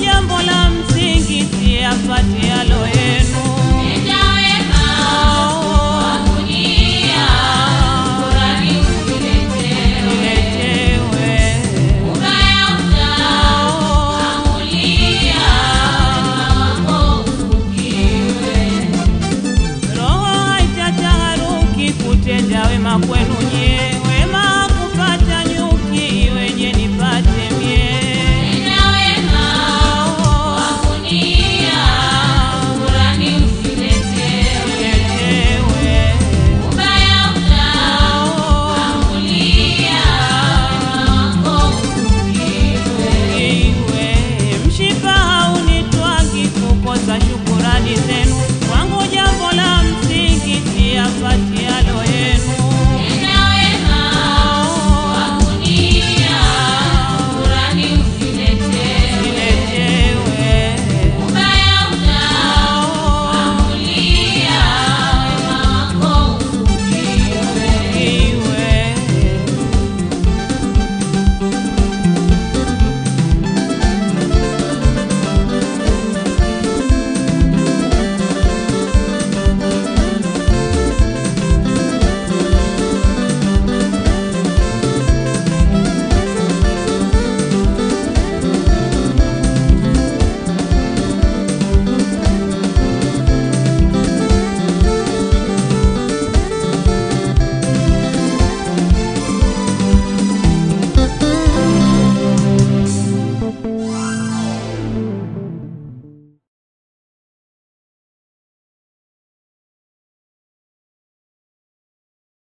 jambo la msingi siyafuatialo yenu